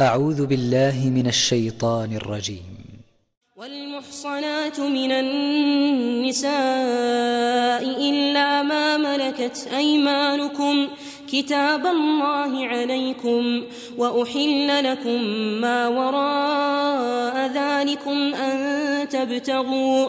أعوذ بالله من الشيطان الرجيم. والمحصنات من النساء إلا ما ملكت أيمانكم كتاب الله عليكم وأحل لكم ما وراء ذلكم أن تبتغوا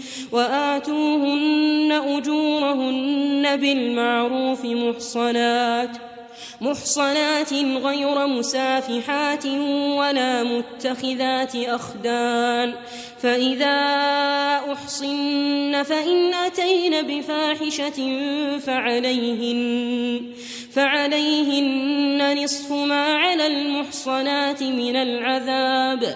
وآتوهن أجورهن بالمعروف محصنات ۖ محصنات غير مسافحات ولا متخذات أخدان. فإذا أحصن فإن أتين بفاحشة فعليهن فعليهن نصف ما على المحصنات من العذاب.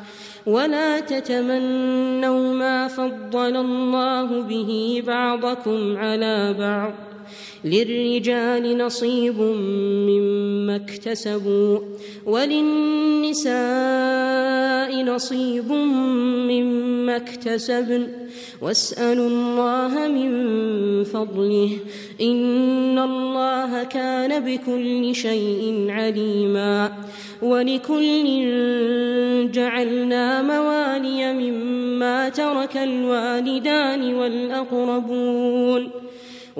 ولا تتمنوا ما فضل الله به بعضكم على بعض. للرجال نصيب مما اكتسبوا وللنساء نصيب مما اكتسبن. واسألوا الله من فضله إن الله كان بكل شيء عليما. ولكل جعلنا موالي مما ترك الوالدان والأقربون.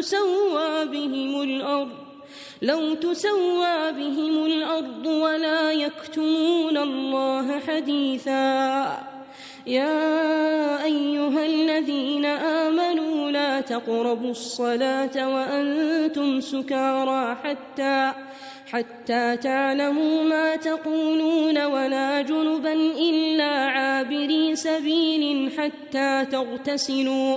تسوى بهم الأرض لو تسوى بهم الأرض ولا يكتمون الله حديثا. يا أيها الذين آمنوا لا تقربوا الصلاة وأنتم سكارى حتى حتى تعلموا ما تقولون ولا جنبا إلا عابري سبيل حتى تغتسلوا.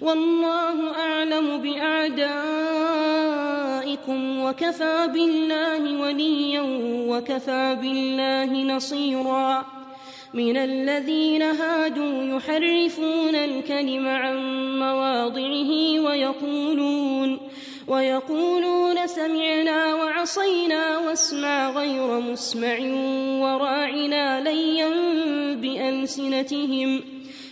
والله أعلم بأعدائكم وكفى بالله وليا وكفى بالله نصيرا. من الذين هادوا يحرفون الكلم عن مواضعه ويقولون ويقولون سمعنا وعصينا واسمع غير مسمع وراعنا ليا بألسنتهم.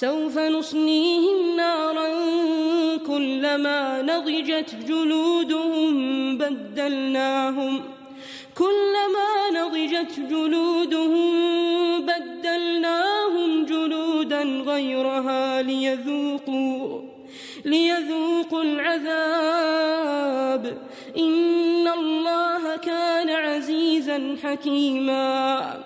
سوف نصليهم نارا كلما نضجت جلودهم بدلناهم كلما نضجت جلودهم بدلناهم جلودا غيرها ليذوقوا ليذوقوا العذاب إن الله كان عزيزا حكيما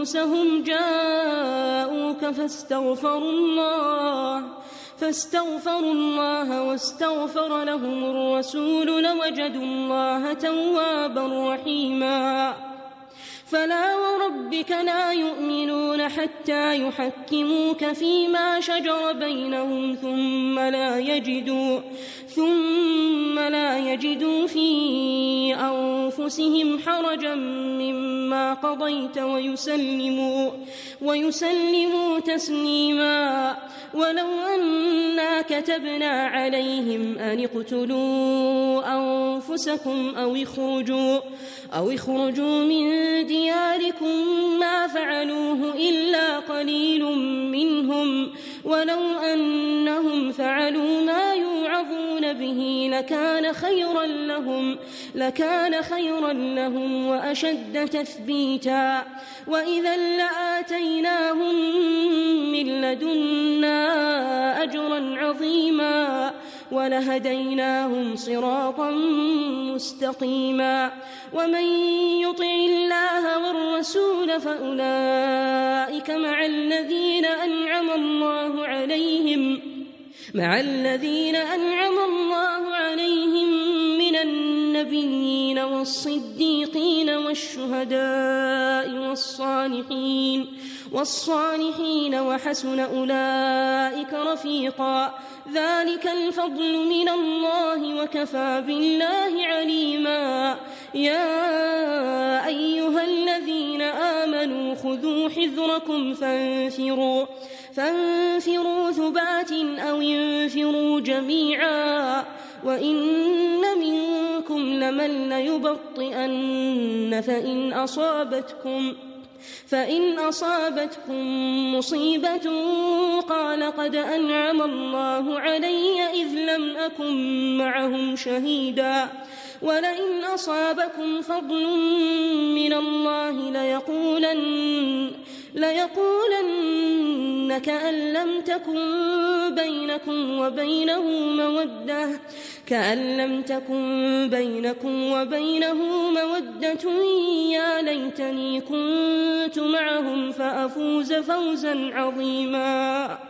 أنفسهم جاءوك فاستغفروا الله فاستغفروا الله واستغفر لهم الرسول لوجدوا الله توابا رحيما. فلا وربك لا يؤمنون حتى يحكموك فيما شجر بينهم ثم لا يجدوا ثم لا يجدوا في أنفسهم حرجا مما قضيت ويسلموا ويسلموا تسليما ولو أنا كتبنا عليهم أن اقتلوا أنفسكم أو اخرجوا أو اخرجوا من دياركم ما فعلوه إلا قليل منهم ولو أنهم فعلوا ما يوعظون به لكان خيرا لهم لكان خيرا لهم وأشد تثبيتا. وإذا لآتيناهم من لدنا أجرا عظيما ولهديناهم صراطا مستقيما. ومن يطع الله والرسول فأولئك مع الذين أنعم الله عليهم مع الذين أنعم الله عليهم من النبيين والصديقين والشهداء والصالحين والصالحين وحسن أولئك رفيقا. ذلك الفضل من الله وكفى بالله عليما. يا أيها الذين آمنوا خذوا حذركم فانفروا. فانفروا ثبات أو انفروا جميعا وإن منكم لمن ليبطئن فإن أصابتكم فإن أصابتكم مصيبة قال قد أنعم الله علي إذ لم أكن معهم شهيدا ولئن أصابكم فضل من الله ليقولن ليقولن كأن لم تكن بينكم وبينه مودة كأن لم تكن بينكم وبينه مودة. يا ليتني كنت معهم فأفوز فوزا عظيما.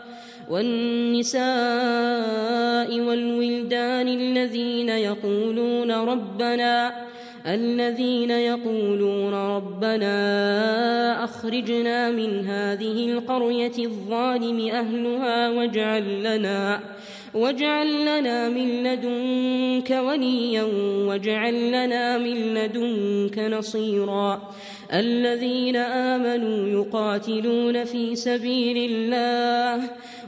والنساء والولدان الذين يقولون ربنا الذين يقولون ربنا أخرجنا من هذه القرية الظالم أهلها واجعل لنا واجعل لنا من لدنك وليا واجعل لنا من لدنك نصيرا. الذين آمنوا يقاتلون في سبيل الله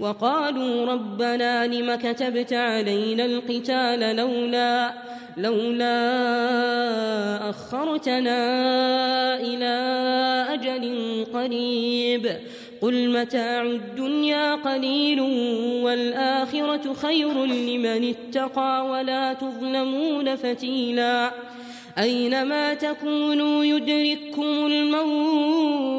وقالوا ربنا لم كتبت علينا القتال لولا لولا أخرتنا إلى أجل قريب. قل متاع الدنيا قليل والآخرة خير لمن اتقى ولا تظلمون فتيلا. أينما تكونوا يدرككم الموت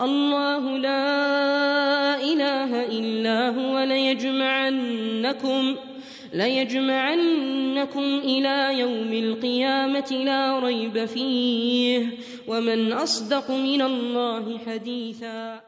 الله لا إله إلا هو ليجمعنكم ليجمعنكم إلى يوم القيامة لا ريب فيه ومن أصدق من الله حديثا.